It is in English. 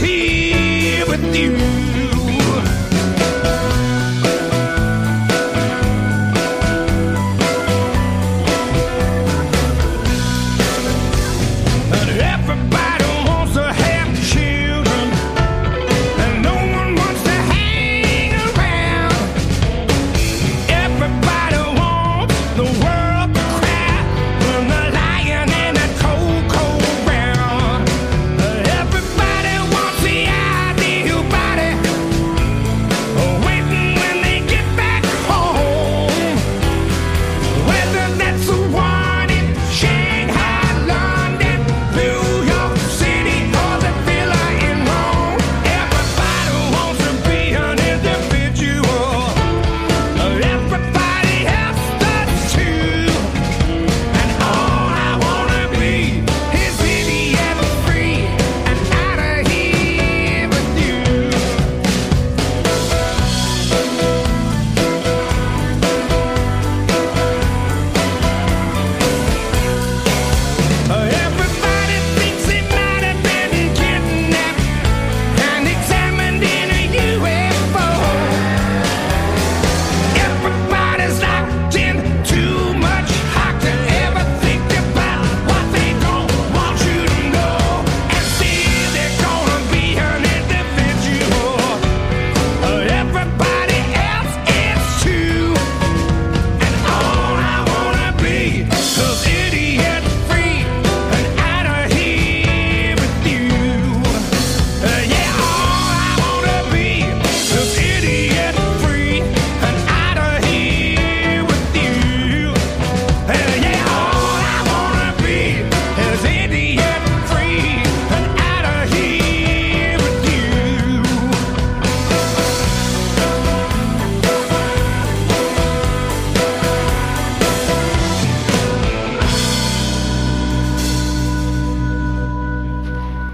here.